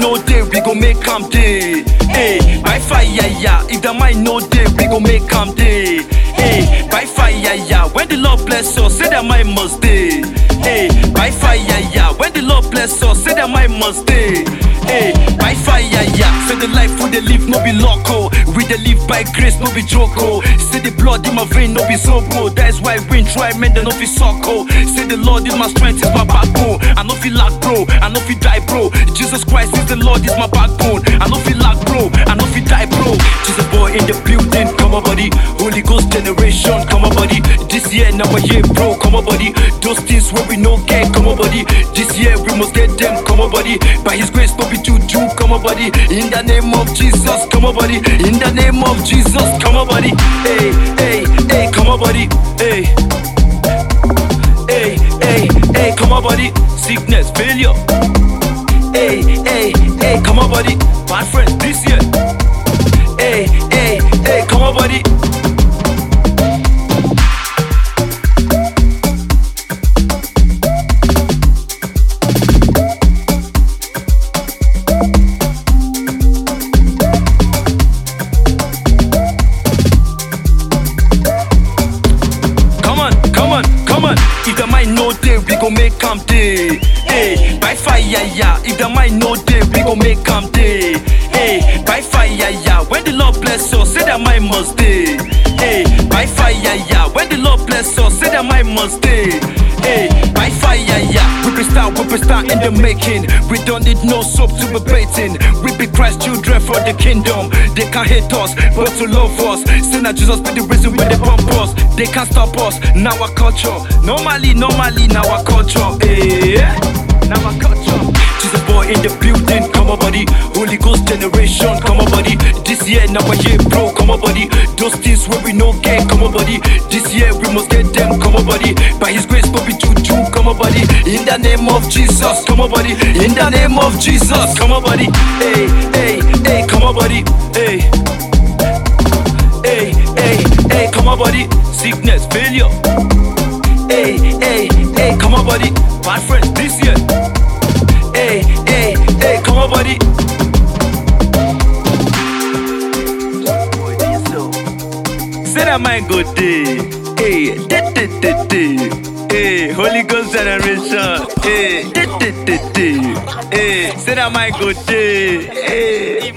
no day, we go make am day. Hey, by fire, yeah. If the mind no day, we go make am day. Hey, by fire, yeah. When the Lord bless us, say that mind must day. Hey, by fire, yeah. When the Lord bless us, say that mind must day. Hey, no be loco. Oh. We dey live by grace, no be joko. Oh. Say the blood in my vein, no be sopo. Oh. That is why we try, man, they no be sucko. Say the Lord is my strength, is my backbone. I no feel lack, bro. I no feel die, bro. Jesus Christ is the Lord, is my backbone. I no feel lack, bro. I no feel die, bro. Jesus boy in the building, come on, buddy. Holy Ghost generation, come on, buddy. This year, now a year, bro, come on, buddy. Those things where we no get, come on, buddy. This year we must get them, come on, buddy. By His grace, no be juju, come on, buddy. In the name of Jesus, come on, buddy. In the name of Jesus, come on, buddy. Hey, hey, hey, come on, buddy. Hey, hey, hey, hey, come on, buddy. Sickness, failure. Hey, hey, hey, come on, buddy. On, come on. If the mind no day, we gon' make am day. Hey, by fire, yeah. If the mind no day, we gon' make am day. Hey, by fire, yeah. When the Lord bless us, say that mind must stay. Hey, by fire, yeah. When the Lord bless us, say that mind must stay. Hey, by fire, yeah. Star, we be star in the making. We don't need no soap to be baiting. We be Christ children for the kingdom. They can't hate us, but to love us. Say that Jesus be the reason why they pump us. They can't stop us. Now our culture. Normally, normally, now our culture. Hey, now our culture. Jesus boy in the building, come on buddy. Holy Ghost generation, come on buddy. This year, now a year, bro, come on buddy. Those things where we no get, come on buddy. This year we must get them, come on buddy. By His grace, no be juju, come on buddy. In the name of Jesus, come on buddy. In the name of Jesus, come on buddy. Hey, hey, hey, come on buddy. Hey, hey, hey, hey, come on buddy. Sickness, failure. Hey, hey, hey, come on buddy. Bad friends, this year. Hey, hey, hey, come on buddy. Say that man go day. Hey, day, day, day, day. Hey, Holy Ghost generation. Hey, day, day, day, day. Hey, say that man go day. Hey,